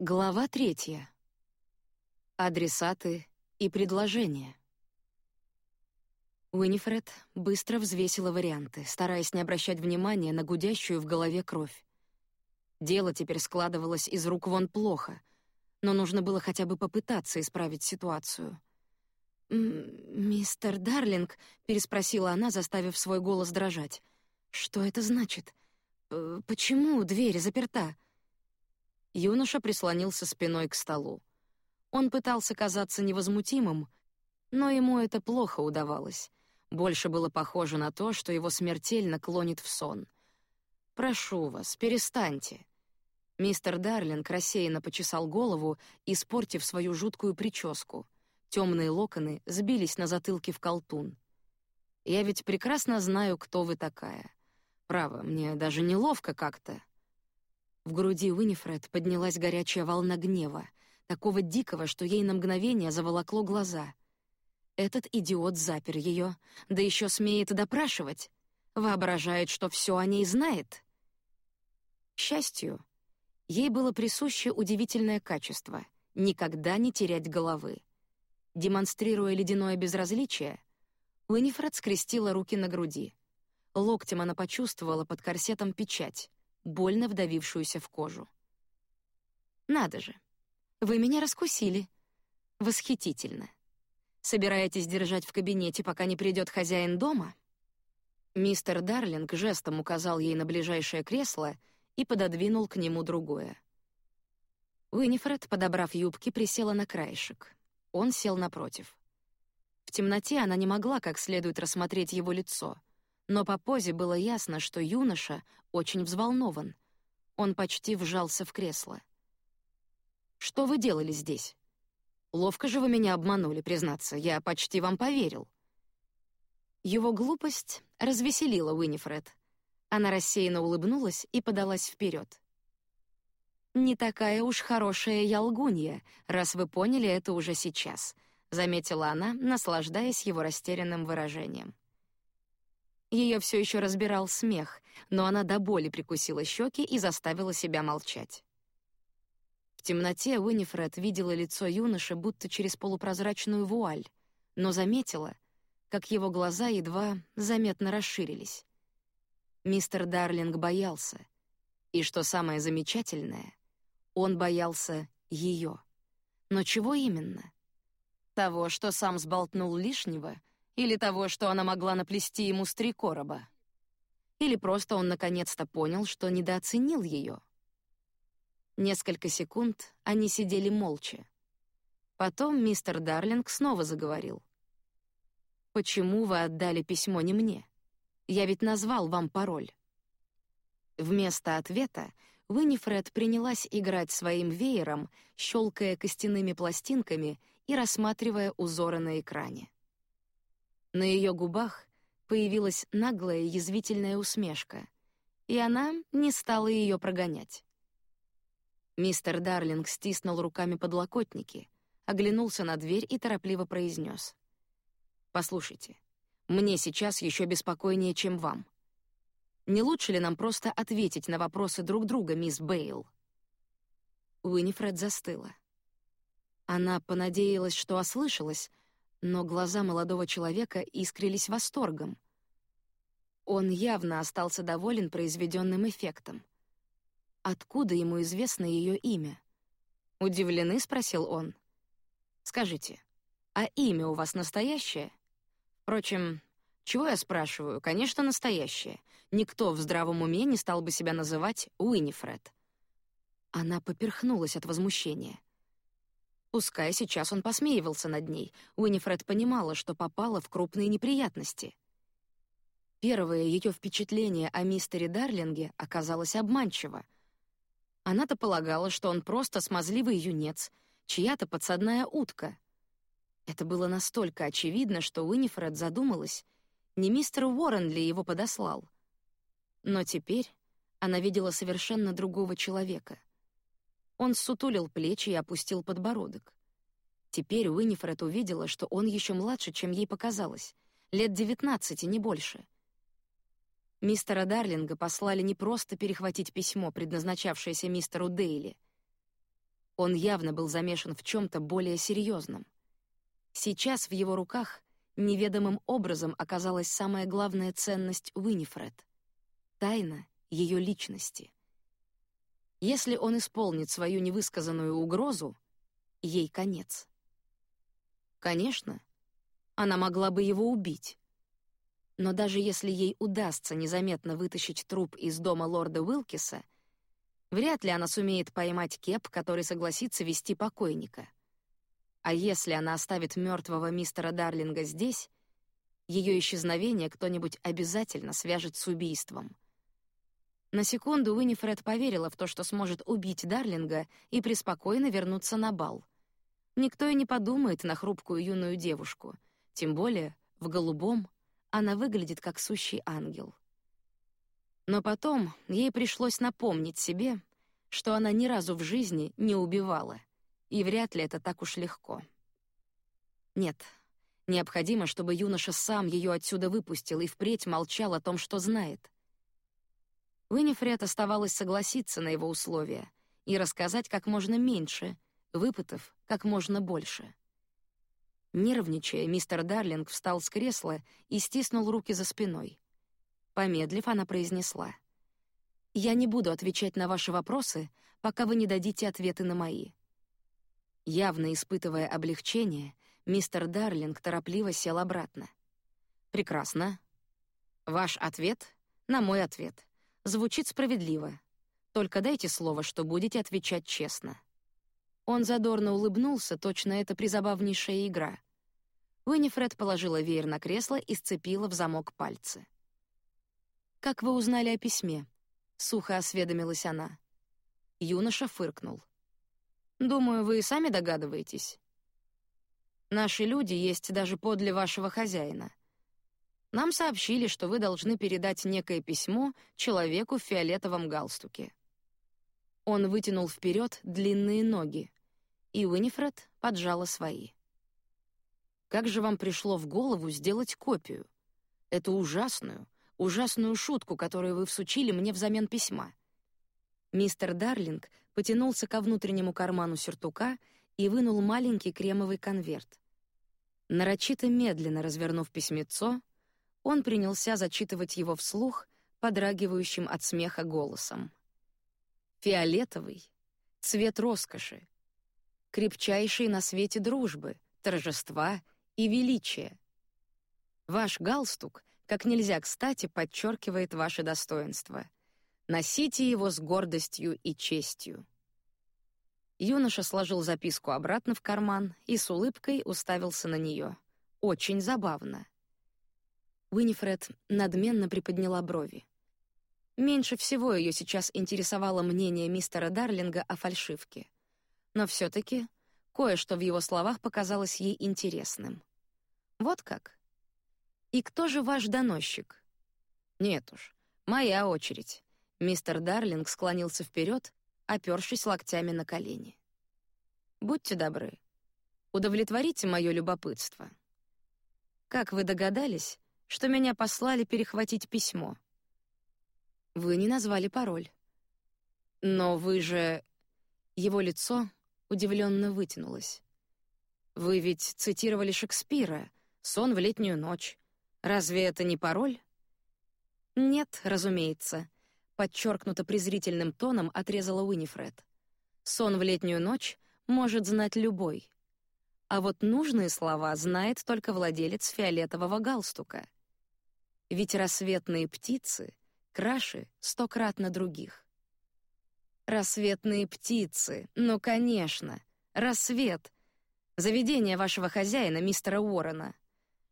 Глава третья. Адресаты и предложения. Уинифред быстро взвесила варианты, стараясь не обращать внимания на гудящую в голове кровь. Дело теперь складывалось из рук вон плохо, но нужно было хотя бы попытаться исправить ситуацию. «Мистер Дарлинг», — переспросила она, заставив свой голос дрожать. «Что это значит? Э, почему дверь заперта?» Юноша прислонился спиной к столу. Он пытался казаться невозмутимым, но ему это плохо удавалось. Больше было похоже на то, что его смертельно клонит в сон. «Прошу вас, перестаньте». Мистер Дарлинг рассеянно почесал голову, испортив свою жуткую прическу. Темные локоны сбились на затылке в колтун. «Я ведь прекрасно знаю, кто вы такая. Право, мне даже неловко как-то. В груди Уинифред поднялась горячая волна гнева, такого дикого, что ей на мгновение заволокло глаза. Этот идиот запер ее, да еще смеет допрашивать, воображает, что все о ней знает. К счастью, ей было присуще удивительное качество — никогда не терять головы. Демонстрируя ледяное безразличие, Уинифред скрестила руки на груди. Локтем она почувствовала под корсетом печать больно вдавившуюся в кожу. Надо же. Вы меня раскусили. Восхитительно. Собираетесь держать в кабинете, пока не придет хозяин дома? Мистер Дарлинг жестом указал ей на ближайшее кресло и пододвинул к нему другое. Уинифред, подобрав юбки, присела на краешек. Он сел напротив. В темноте она не могла как следует рассмотреть его лицо — но по позе было ясно, что юноша очень взволнован. Он почти вжался в кресло. «Что вы делали здесь? Ловко же вы меня обманули, признаться, я почти вам поверил». Его глупость развеселила Уинифред. Она рассеянно улыбнулась и подалась вперед. «Не такая уж хорошая я лгунья, раз вы поняли это уже сейчас», — заметила она, наслаждаясь его растерянным выражением. Ее все еще разбирал смех, но она до боли прикусила щеки и заставила себя молчать. В темноте Уинифред видела лицо юноши будто через полупрозрачную вуаль, но заметила, как его глаза едва заметно расширились. Мистер Дарлинг боялся, и что самое замечательное, он боялся ее. Но чего именно? Того, что сам сболтнул лишнего — или того, что она могла наплести ему с три короба. Или просто он наконец-то понял, что недооценил ее. Несколько секунд они сидели молча. Потом мистер Дарлинг снова заговорил. «Почему вы отдали письмо не мне? Я ведь назвал вам пароль». Вместо ответа Уинифред принялась играть своим веером, щелкая костяными пластинками и рассматривая узоры на экране. На ее губах появилась наглая язвительная усмешка, и она не стала ее прогонять. Мистер Дарлинг стиснул руками подлокотники, оглянулся на дверь и торопливо произнес: "Послушайте, мне сейчас еще беспокойнее, чем вам. Не лучше ли нам просто ответить на вопросы друг друга, мисс Бейл?" Уинифред застыла. Она понадеялась, что ослышалась, но глаза молодого человека искрились восторгом. Он явно остался доволен произведенным эффектом. Откуда ему известно ее имя? Удивлены, спросил он. Скажите, а имя у вас настоящее? Впрочем, чего я спрашиваю? Конечно, настоящее. Никто в здравом уме не стал бы себя называть Уинифред. Она поперхнулась от возмущения. Пускай сейчас он посмеивался над ней, Уинифред понимала, что попала в крупные неприятности. Первое ее впечатление о мистере Дарлинге оказалось обманчиво. Она-то полагала, что он просто смазливый юнец, чья-то подсадная утка. Это было настолько очевидно, что Уинифред задумалась, не мистер Уоррен ли его подослал. Но теперь она видела совершенно другого человека — он сутулил плечи и опустил подбородок. Теперь Уинифред увидела, что он еще младше, чем ей показалось, лет девятнадцати, не больше. Мистера Дарлинга послали не просто перехватить письмо, предназначавшееся мистеру Дейли. Он явно был замешан в чем-то более серьезном. Сейчас в его руках неведомым образом оказалась самая главная ценность Уинифред — тайна ее личности. Если он исполнит свою невысказанную угрозу, ей конец. Конечно, она могла бы его убить. Но даже если ей удастся незаметно вытащить труп из дома лорда Уилкиса, вряд ли она сумеет поймать Кеп, который согласится вести покойника. А если она оставит мертвого мистера Дарлинга здесь, ее исчезновение кто-нибудь обязательно свяжет с убийством. На секунду Уинифред поверила в то, что сможет убить Дарлинга и преспокойно вернуться на бал. Никто и не подумает на хрупкую юную девушку, тем более в голубом она выглядит как сущий ангел. Но потом ей пришлось напомнить себе, что она ни разу в жизни не убивала, и вряд ли это так уж легко. Нет, необходимо, чтобы юноша сам ее отсюда выпустил и впредь молчал о том, что знает. Уинифред оставалось согласиться на его условия и рассказать как можно меньше, выпытав как можно больше. Нервничая, мистер Дарлинг встал с кресла и стиснул руки за спиной. Помедлив, она произнесла: "Я не буду отвечать на ваши вопросы, пока вы не дадите ответы на мои". Явно испытывая облегчение, мистер Дарлинг торопливо сел обратно. Прекрасно. Ваш ответ на мой ответ звучит справедливо. Только дайте слово, что будете отвечать честно. Он задорно улыбнулся, точно это призабавнейшая игра. Уинифред положила веер на кресло и сцепила в замок пальцы. «Как вы узнали о письме?» — сухо осведомилась она. Юноша фыркнул. «Думаю, вы и сами догадываетесь. Наши люди есть даже подле вашего хозяина. Нам сообщили, что вы должны передать некое письмо человеку в фиолетовом галстуке». Он вытянул вперед длинные ноги, и Уинифред поджала свои. Как же вам пришло в голову сделать копию? Эту ужасную, ужасную шутку, которую вы всучили мне взамен письма. Мистер Дарлинг потянулся ко внутреннему карману сюртука и вынул маленький кремовый конверт. Нарочито медленно развернув письмецо, он принялся зачитывать его вслух, подрагивающим от смеха голосом. Фиолетовый — цвет роскоши, крепчайшей на свете дружбы, торжества и величия. Ваш галстук как нельзя кстати подчеркивает ваше достоинство. Носите его с гордостью и честью. Юноша сложил записку обратно в карман и с улыбкой уставился на нее. Очень забавно. Уинифред надменно приподняла брови. Меньше всего ее сейчас интересовало мнение мистера Дарлинга о фальшивке но все таки кое-что в его словах показалось ей интересным. Вот как. И кто же ваш доносчик? Нет уж, моя очередь. Мистер Дарлинг склонился вперед, опёршись локтями на колени. Будьте добры, удовлетворите мое любопытство. Как вы догадались, что меня послали перехватить письмо? Вы не назвали пароль. Но вы же... Его лицо удивленно вытянулась. Вы ведь цитировали Шекспира «Сон в летнюю ночь». Разве это не пароль? Нет, разумеется, подчеркнуто презрительным тоном отрезала Уинифред. Сон в летнюю ночь может знать любой. А вот нужные слова знает только владелец фиолетового галстука. Ведь рассветные птицы краше стократно других. Рассветные птицы. Ну, конечно. Рассвет. Заведение вашего хозяина, мистера Уоррена.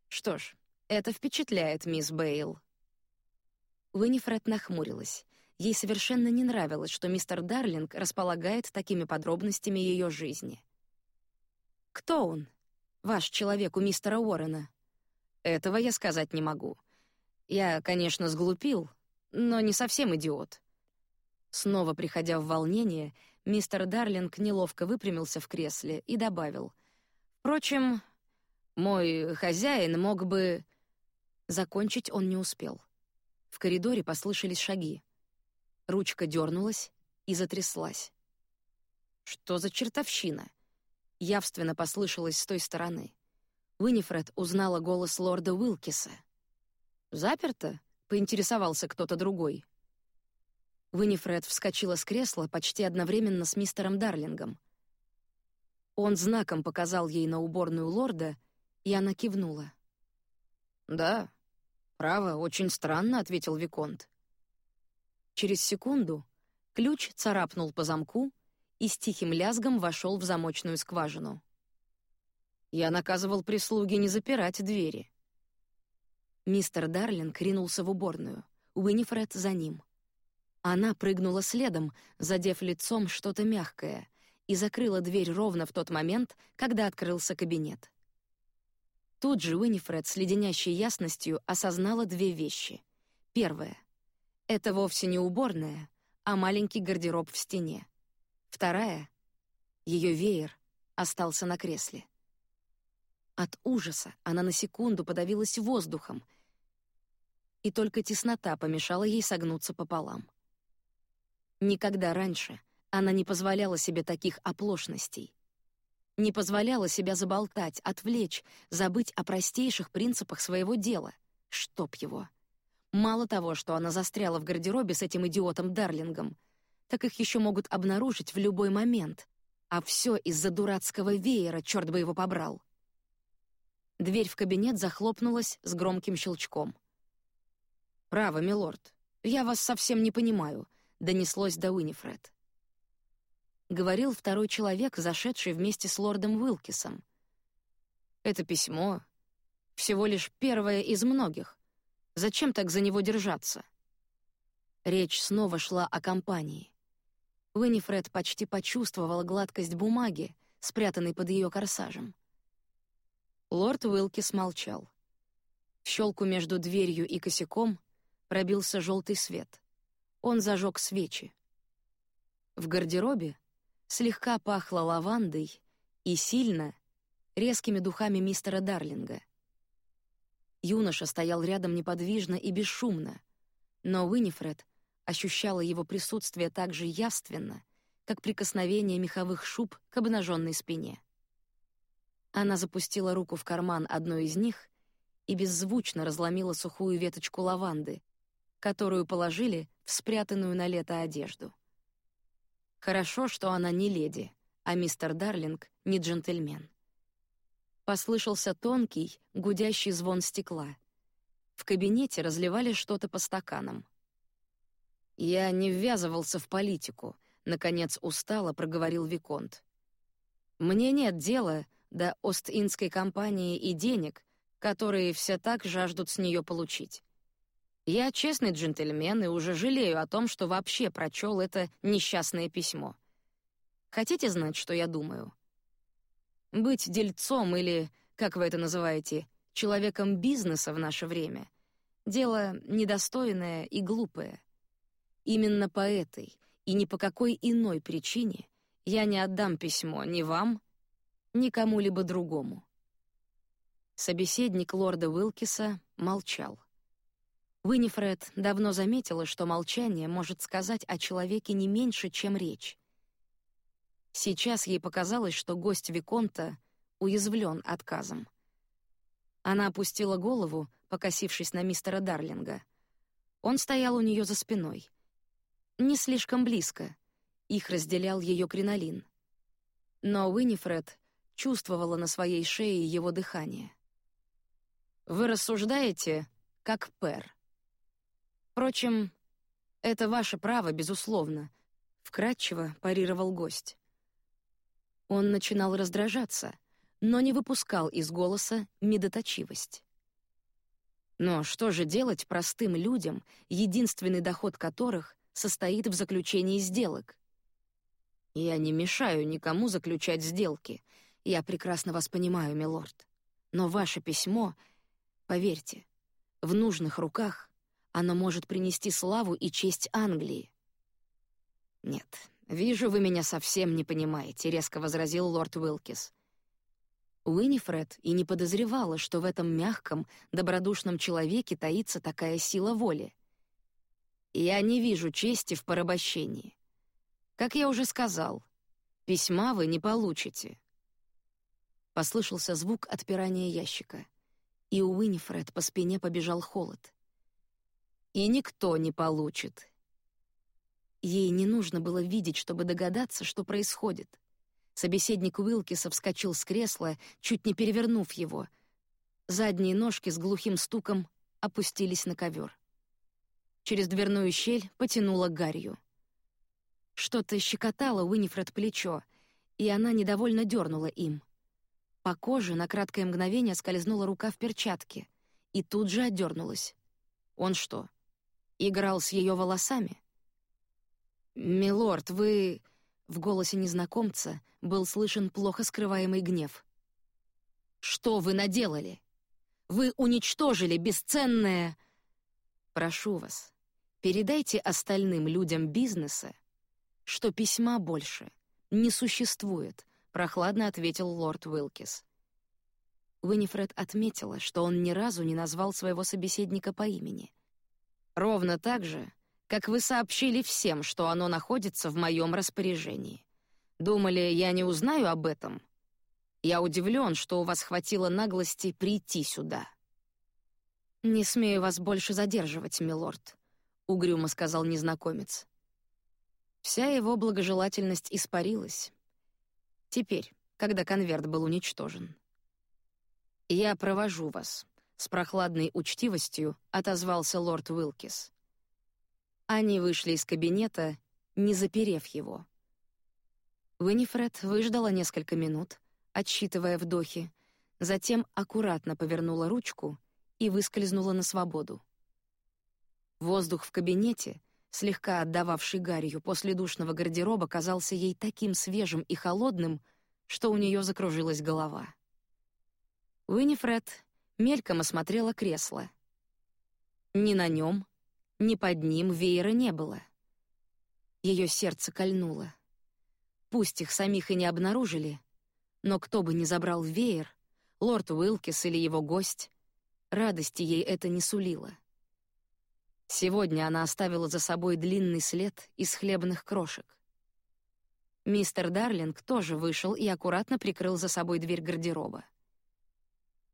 Что ж, это впечатляет, мисс Бейл. Уинифред нахмурилась. Ей совершенно не нравилось, что мистер Дарлинг располагает такими подробностями ее жизни. Кто он? Ваш человек у мистера Уоррена? Этого я сказать не могу. Я, конечно, сглупил, но не совсем идиот. Снова приходя в волнение, мистер Дарлинг неловко выпрямился в кресле и добавил: "Впрочем, мой хозяин мог бы закончить он не успел. В коридоре послышались шаги. Ручка дернулась и затряслась. Что за чертовщина? Явственно послышалось с той стороны. Уинифред узнала голос лорда Уилкиса. «Заперто?» — поинтересовался кто-то другой. Уинифред вскочила с кресла почти одновременно с мистером Дарлингом. Он знаком показал ей на уборную лорда, и она кивнула. «Да, право, очень странно», — ответил Виконт. Через секунду ключ царапнул по замку и с тихим лязгом вошел в замочную скважину. Я наказывал прислуге не запирать двери. Мистер Дарлинг ринулся в уборную, Уинифред за ним. Она прыгнула следом, задев лицом что-то мягкое, и закрыла дверь ровно в тот момент, когда открылся кабинет. Тут же Уинифред с леденящей ясностью осознала две вещи. Первое — это вовсе не уборная, а маленький гардероб в стене. Вторая — ее веер остался на кресле. От ужаса она на секунду подавилась воздухом, и только теснота помешала ей согнуться пополам. Никогда раньше она не позволяла себе таких оплошностей. Не позволяла себя заболтать, отвлечь, забыть о простейших принципах своего дела. Чтоб его. Мало того, что она застряла в гардеробе с этим идиотом Дарлингом, так их еще могут обнаружить в любой момент. А все из-за дурацкого веера, черт бы его побрал. Дверь в кабинет захлопнулась с громким щелчком. «Право, милорд, я вас совсем не понимаю», донеслось до Уинифред. Говорил второй человек, зашедший вместе с лордом Уилкисом. Это письмо всего лишь первое из многих. Зачем так за него держаться? Речь снова шла о компании. Уинифред почти почувствовала гладкость бумаги, спрятанной под ее корсажем. Лорд Уилкис молчал. В щелку между дверью и косяком пробился желтый свет. Он зажег свечи. В гардеробе слегка пахло лавандой и сильно резкими духами мистера Дарлинга. Юноша стоял рядом неподвижно и бесшумно, но Уинифред ощущала его присутствие так же явственно, как прикосновение меховых шуб к обнаженной спине. Она запустила руку в карман одной из них и беззвучно разломила сухую веточку лаванды, которую положили в спрятанную на лето одежду. Хорошо, что она не леди, а мистер Дарлинг не джентльмен. Послышался тонкий, гудящий звон стекла. В кабинете разливали что-то по стаканам. Я не ввязывался в политику, наконец устало проговорил виконт. Мне нет дела до Ост-Индской компании и денег, которые все так жаждут с нее получить. Я честный джентльмен и уже жалею о том, что вообще прочел это несчастное письмо. Хотите знать, что я думаю? Быть дельцом или, как вы это называете, человеком бизнеса в наше время — дело недостойное и глупое. Именно по этой и ни по какой иной причине я не отдам письмо ни вам, ни кому-либо другому. Собеседник лорда Уилкиса молчал. Уинифред давно заметила, что молчание может сказать о человеке не меньше, чем речь. Сейчас ей показалось, что гость виконта уязвлен отказом. Она опустила голову, покосившись на мистера Дарлинга. Он стоял у нее за спиной. Не слишком близко. Их разделял ее кринолин. Но Уинифред чувствовала на своей шее его дыхание. «Вы рассуждаете, как пэр», Впрочем, это ваше право, безусловно, вкратчиво парировал гость. Он начинал раздражаться, но не выпускал из голоса медоточивость. Но что же делать простым людям, единственный доход которых состоит в заключении сделок? Я не мешаю никому заключать сделки. Я прекрасно вас понимаю, милорд. Но ваше письмо, поверьте, в нужных руках оно может принести славу и честь Англии. Нет, вижу, вы меня совсем не понимаете, резко возразил лорд Уилкис. Уинифред и не подозревала, что в этом мягком, добродушном человеке таится такая сила воли. Я не вижу чести в порабощении. Как я уже сказал, Письма вы не получите. Послышался звук отпирания ящика, и у Уинифред по спине побежал холод. И никто не получит. Ей не нужно было видеть, чтобы догадаться, что происходит. Собеседник Уилкиса вскочил с кресла, чуть не перевернув его. Задние ножки с глухим стуком опустились на ковер. Через дверную щель потянуло гарью. Что-то щекотало Уинифред плечо, и она недовольно дернула им. По коже на краткое мгновение скользнула рука в перчатке и тут же отдернулась. Он что, играл с ее волосами? «Милорд, вы...» В голосе незнакомца был слышен плохо скрываемый гнев. «Что вы наделали? Вы уничтожили бесценное...» «Прошу вас, передайте остальным людям бизнеса, что письма больше не существует», — прохладно ответил лорд Уилкис. Уинифред отметила, что он ни разу не назвал своего собеседника по имени. «Ровно так же, как вы сообщили всем, что оно находится в моем распоряжении. Думали, я не узнаю об этом? Я удивлен, что у вас хватило наглости прийти сюда». «Не смею вас больше задерживать, милорд», — угрюмо сказал незнакомец. Вся его благожелательность испарилась. Теперь, когда конверт был уничтожен. «Я провожу вас», — с прохладной учтивостью отозвался лорд Уилкис. Они вышли из кабинета, не заперев его. Винифред выждала несколько минут, отсчитывая вдохи, затем аккуратно повернула ручку и выскользнула на свободу. Воздух в кабинете, слегка отдававший гарью после душного гардероба, казался ей таким свежим и холодным, что у нее закружилась голова. Уинифред мельком осмотрела кресло. Ни на нем, ни под ним веера не было. Ее сердце кольнуло. Пусть их самих и не обнаружили, но кто бы ни забрал веер, лорд Уилкис или его гость, радости ей это не сулило. Сегодня она оставила за собой длинный след из хлебных крошек. Мистер Дарлинг тоже вышел и аккуратно прикрыл за собой дверь гардероба.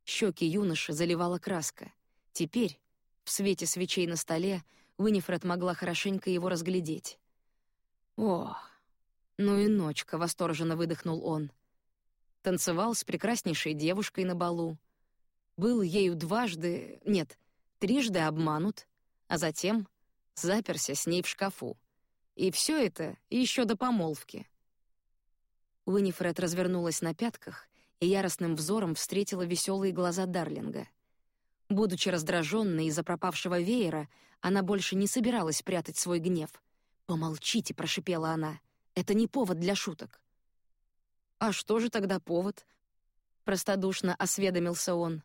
Щеки юноши заливала краска. Теперь, в свете свечей на столе, Уинифред могла хорошенько его разглядеть. «О, ну и ночка!» — восторженно выдохнул он. Танцевал с прекраснейшей девушкой на балу. Был ею дважды, нет, трижды обманут — а затем заперся с ней в шкафу. И все это еще до помолвки. Уинифред развернулась на пятках и яростным взором встретила веселые глаза Дарлинга. Будучи раздраженной из-за пропавшего веера, она больше не собиралась прятать свой гнев. «Помолчите», — прошипела она, — «это не повод для шуток». «А что же тогда повод?» — простодушно осведомился он.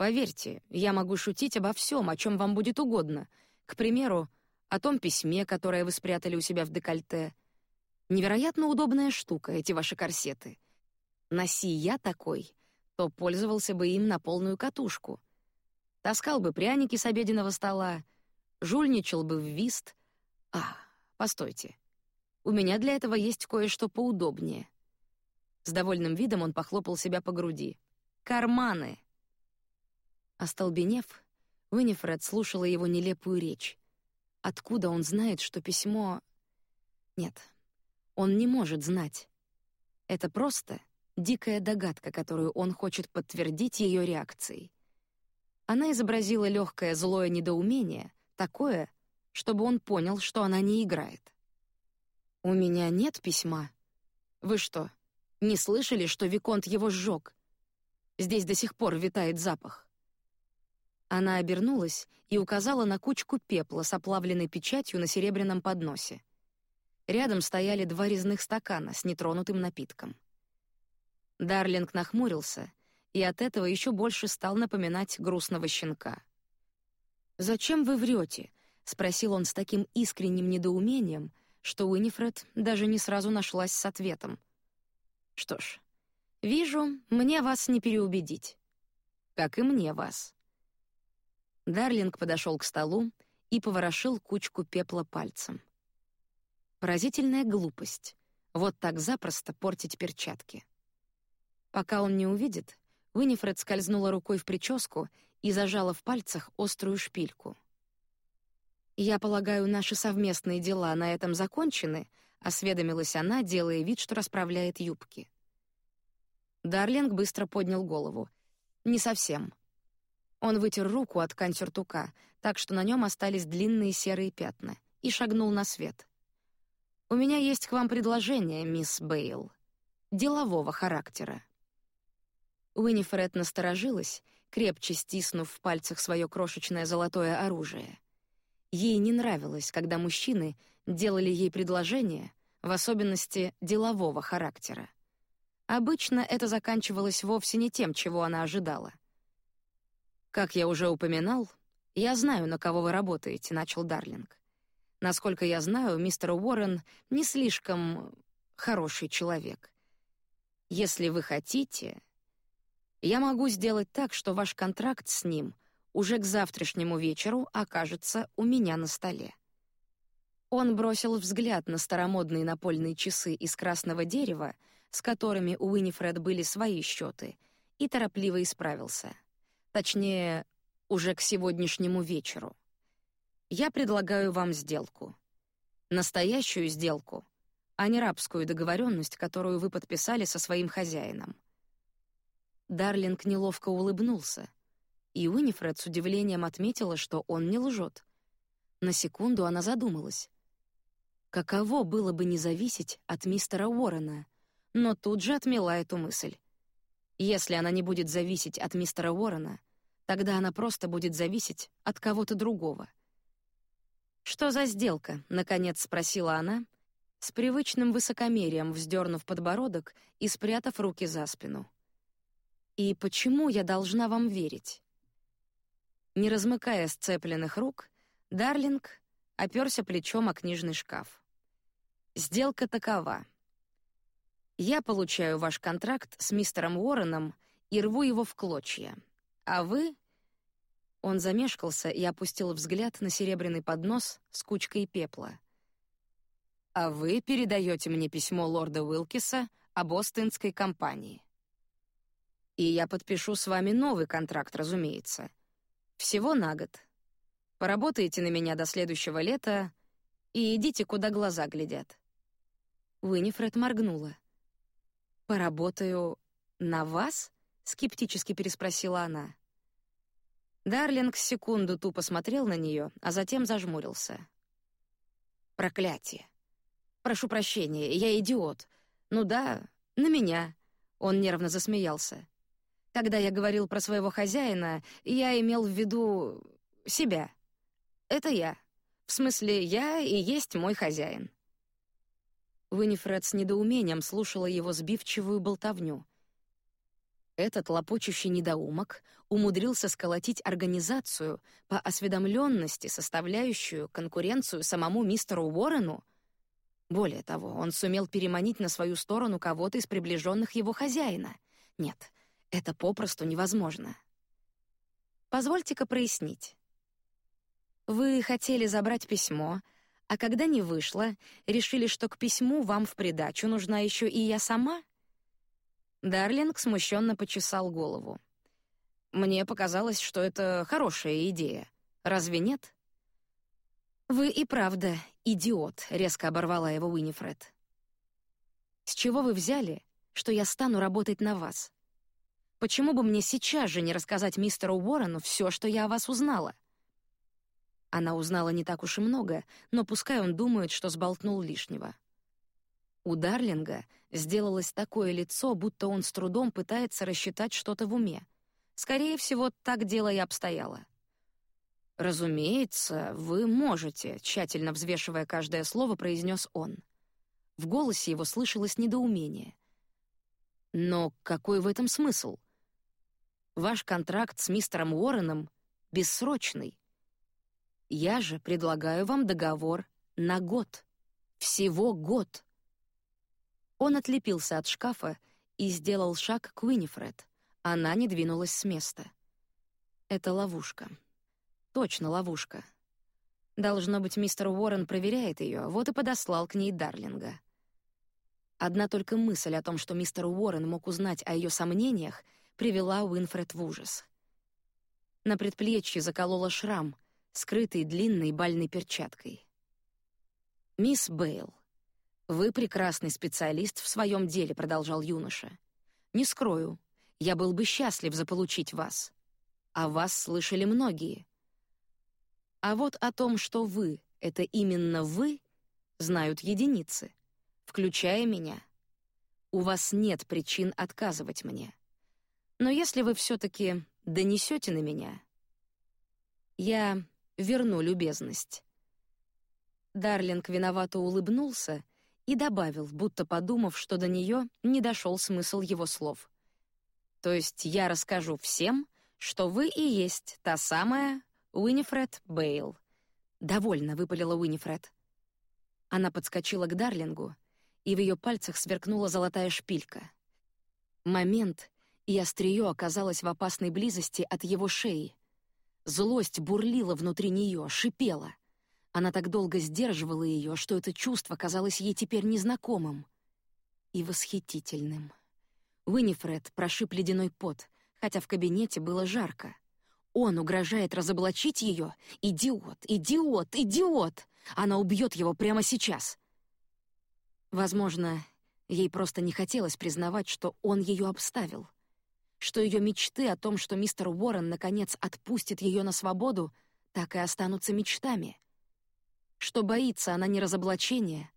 Поверьте, я могу шутить обо всем, о чем вам будет угодно. К примеру, о том письме, которое вы спрятали у себя в декольте. Невероятно удобная штука эти ваши корсеты. Носи я такой, то пользовался бы им на полную катушку. Таскал бы пряники с обеденного стола, жульничал бы в вист. А, постойте. У меня для этого есть кое-что поудобнее. С довольным видом он похлопал себя по груди. Карманы. Остолбенев, Уинифред слушала его нелепую речь. Откуда он знает, что письмо... Нет, он не может знать. Это просто дикая догадка, которую он хочет подтвердить ее реакцией. Она изобразила легкое злое недоумение, такое, чтобы он понял, что она не играет. «У меня нет письма. Вы что, не слышали, что Виконт его сжег? Здесь до сих пор витает запах». Она обернулась и указала на кучку пепла с оплавленной печатью на серебряном подносе. Рядом стояли два резных стакана с нетронутым напитком. Дарлинг нахмурился и от этого еще больше стал напоминать грустного щенка. «Зачем вы врете?» — спросил он с таким искренним недоумением, что Уинифред даже не сразу нашлась с ответом. «Что ж, вижу, мне вас не переубедить. Как и мне вас». Дарлинг подошел к столу и поворошил кучку пепла пальцем. Поразительная глупость Вот так запросто портить перчатки. Пока он не увидит, Уинифред скользнула рукой в прическу и зажала в пальцах острую шпильку. «Я полагаю, наши совместные дела на этом закончены», — осведомилась она, делая вид, что расправляет юбки. Дарлинг быстро поднял голову. «Не совсем». Он вытер руку от ткань так что на нем остались длинные серые пятна, и шагнул на свет. «У меня есть к вам предложение, мисс Бейл. Делового характера». Уинифред насторожилась, крепче стиснув в пальцах свое крошечное золотое оружие. Ей не нравилось, когда мужчины делали ей предложения, в особенности делового характера. Обычно это заканчивалось вовсе не тем, чего она ожидала. Как я уже упоминал, я знаю, на кого вы работаете, начал Дарлинг. Насколько я знаю, мистер Уоррен не слишком хороший человек. Если вы хотите, я могу сделать так, что ваш контракт с ним уже к завтрашнему вечеру окажется у меня на столе. Он бросил взгляд на старомодные напольные часы из красного дерева, с которыми у Уинифред были свои счеты, и торопливо исправился. Точнее, уже к сегодняшнему вечеру. Я предлагаю вам сделку. Настоящую сделку, а не рабскую договоренность, которую вы подписали со своим хозяином. Дарлинг неловко улыбнулся, и Уинифред с удивлением отметила, что он не лжет. На секунду она задумалась. Каково было бы не зависеть от мистера Уоррена, но тут же отмела эту мысль. Если она не будет зависеть от мистера Уоррена, тогда она просто будет зависеть от кого-то другого. «Что за сделка?» — наконец спросила она, с привычным высокомерием вздернув подбородок и спрятав руки за спину. И почему я должна вам верить? Не размыкая сцепленных рук, Дарлинг оперся плечом о книжный шкаф. Сделка такова: я получаю ваш контракт с мистером Уорреном и рву его в клочья, а вы он замешкался и опустил взгляд на серебряный поднос с кучкой пепла. А вы передаете мне письмо лорда Уилкиса об Остинской компании. И я подпишу с вами новый контракт, разумеется. Всего на год. Поработаете на меня до следующего лета и идите, куда глаза глядят». Уинифред моргнула. «Поработаю на вас?» — скептически переспросила она. Дарлинг секунду тупо смотрел на нее, а затем зажмурился. «Проклятие! Прошу прощения, я идиот. Ну да, на меня». Он нервно засмеялся. Когда я говорил про своего хозяина, я имел в виду себя. Это я. В смысле, я и есть мой хозяин. Уинифред с недоумением слушала его сбивчивую болтовню. Этот лопочущий недоумок умудрился сколотить организацию по осведомленности, составляющую конкуренцию самому мистеру Уоррену. Более того, он сумел переманить на свою сторону кого-то из приближенных его хозяина. Нет, это попросту невозможно. Позвольте-ка прояснить. Вы хотели забрать письмо, а когда не вышло, решили, что к письму вам в придачу нужна еще и я сама? Дарлинг смущенно почесал голову. Мне показалось, что это хорошая идея. Разве нет? Вы и правда идиот, резко оборвала его Уинифред. С чего вы взяли, что я стану работать на вас? Почему бы мне сейчас же не рассказать мистеру Уоррену все, что я о вас узнала? Она узнала не так уж и много, но пускай он думает, что сболтнул лишнего. У Дарлинга сделалось такое лицо, будто он с трудом пытается рассчитать что-то в уме. Скорее всего, так дело и обстояло. Разумеется, вы можете, тщательно взвешивая каждое слово, произнес он. В голосе его слышалось недоумение. Но какой в этом смысл? Ваш контракт с мистером Уорреном бессрочный. Я же предлагаю вам договор на год. Всего год. Он отлепился от шкафа и сделал шаг к Уинифред. Она не двинулась с места. Это ловушка. Точно ловушка. Должно быть, мистер Уоррен проверяет ее, вот и подослал к ней Дарлинга. Одна только мысль о том, что мистер Уоррен мог узнать о ее сомнениях, привела Уинфред в ужас. На предплечье заколола шрам, скрытый длинной бальной перчаткой. «Мисс Бейл, вы прекрасный специалист в своем деле», — продолжал юноша. «Не скрою, я был бы счастлив заполучить вас. О вас слышали многие. А вот о том, что вы — это именно вы, знают единицы, включая меня. У вас нет причин отказывать мне. Но если вы все-таки донесете на меня, я верну любезность». Дарлинг виновато улыбнулся и добавил, будто подумав, что до нее не дошел смысл его слов. «То есть я расскажу всем, что вы и есть та самая Уинифред Бейл. Довольно выпалила Уинифред. Она подскочила к Дарлингу, и в ее пальцах сверкнула золотая шпилька. Момент, и острие оказалось в опасной близости от его шеи. Злость бурлила внутри нее, шипела. Она так долго сдерживала ее, что это чувство казалось ей теперь незнакомым и восхитительным. Уинифред прошиб ледяной пот, хотя в кабинете было жарко. Он угрожает разоблачить ее? Идиот, идиот, идиот! Она убьет его прямо сейчас. Возможно, ей просто не хотелось признавать, что он ее обставил, что ее мечты о том, что мистер Уоррен наконец отпустит ее на свободу, так и останутся мечтами, что боится она не разоблачения,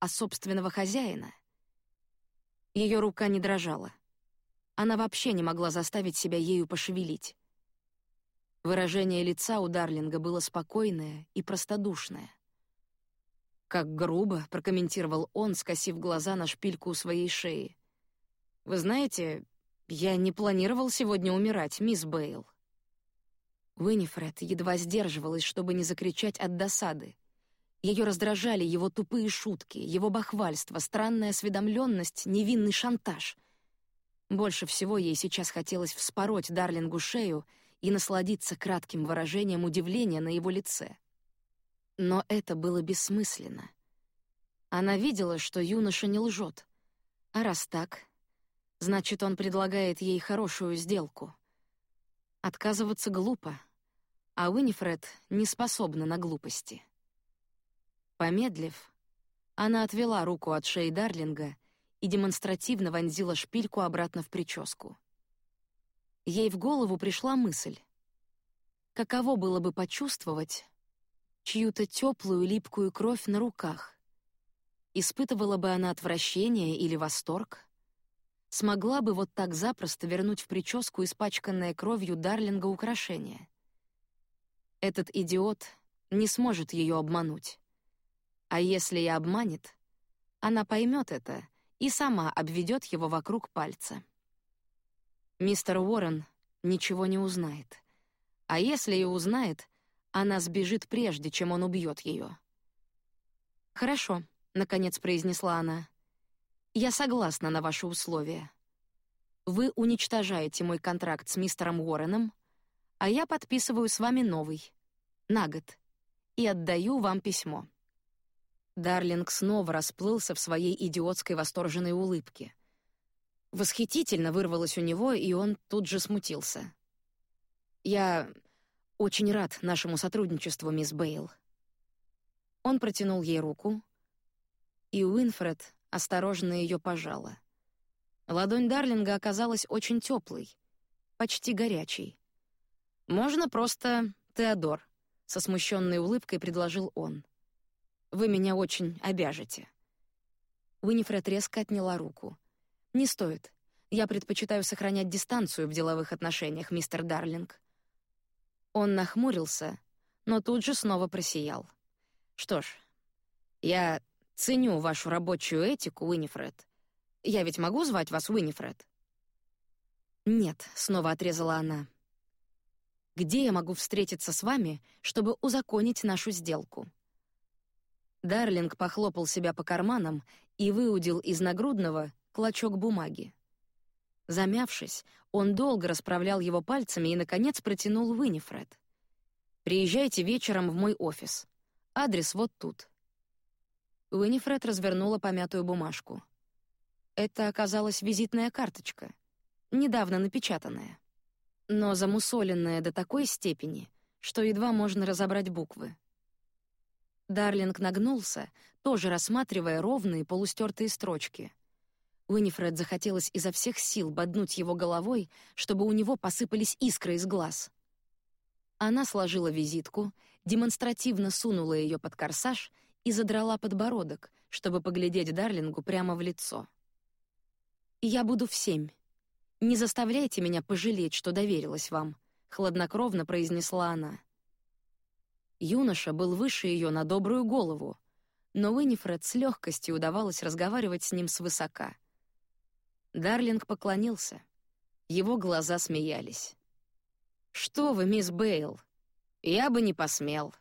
а собственного хозяина. Ее рука не дрожала. Она вообще не могла заставить себя ею пошевелить. Выражение лица у Дарлинга было спокойное и простодушное. «Как грубо», — прокомментировал он, скосив глаза на шпильку у своей шеи. «Вы знаете, я не планировал сегодня умирать, мисс Бейл». Уинифред едва сдерживалась, чтобы не закричать от досады. Ее раздражали его тупые шутки, его бахвальство, странная осведомленность, невинный шантаж. Больше всего ей сейчас хотелось вспороть Дарлингу шею и насладиться кратким выражением удивления на его лице. Но это было бессмысленно. Она видела, что юноша не лжет. А раз так, значит, он предлагает ей хорошую сделку. Отказываться глупо, а Уинифред не способна на глупости. Помедлив, она отвела руку от шеи Дарлинга и демонстративно вонзила шпильку обратно в прическу. Ей в голову пришла мысль. Каково было бы почувствовать чью-то теплую липкую кровь на руках? Испытывала бы она отвращение или восторг? Смогла бы вот так запросто вернуть в прическу испачканное кровью Дарлинга украшение? Этот идиот не сможет ее обмануть. А если и обманет, она поймет это и сама обведет его вокруг пальца. Мистер Уоррен ничего не узнает. А если и узнает, она сбежит прежде, чем он убьет ее. «Хорошо», — наконец произнесла она. «Я согласна на ваши условия. Вы уничтожаете мой контракт с мистером Уорреном, а я подписываю с вами новый, на год, и отдаю вам письмо». Дарлинг снова расплылся в своей идиотской восторженной улыбке. Восхитительно вырвалось у него, и он тут же смутился. «Я очень рад нашему сотрудничеству, мисс Бейл». Он протянул ей руку, и Уинфред осторожно ее пожала. Ладонь Дарлинга оказалась очень теплой, почти горячей. «Можно просто Теодор», — со смущенной улыбкой предложил он. «Вы меня очень обяжете». Уинифред резко отняла руку — «Не стоит. Я предпочитаю сохранять дистанцию в деловых отношениях, мистер Дарлинг». Он нахмурился, но тут же снова просиял. «Что ж, я ценю вашу рабочую этику, Уинифред. Я ведь могу звать вас Уинифред?» «Нет», — снова отрезала она. «Где я могу встретиться с вами, чтобы узаконить нашу сделку?» Дарлинг похлопал себя по карманам и выудил из нагрудного клочок бумаги. Замявшись, он долго расправлял его пальцами и, наконец, протянул Уинифред. «Приезжайте вечером в мой офис. Адрес вот тут». Уинифред развернула помятую бумажку. Это оказалась визитная карточка, недавно напечатанная, но замусоленная до такой степени, что едва можно разобрать буквы. Дарлинг нагнулся, тоже рассматривая ровные полустертые строчки. Уинифред захотелось изо всех сил боднуть его головой, чтобы у него посыпались искры из глаз. Она сложила визитку, демонстративно сунула ее под корсаж и задрала подбородок, чтобы поглядеть Дарлингу прямо в лицо. «Я буду в семь. Не заставляйте меня пожалеть, что доверилась вам», — хладнокровно произнесла она. Юноша был выше ее на добрую голову, но Уинифред с легкостью удавалось разговаривать с ним свысока. Дарлинг поклонился. Его глаза смеялись. «Что вы, мисс Бейл? Я бы не посмел.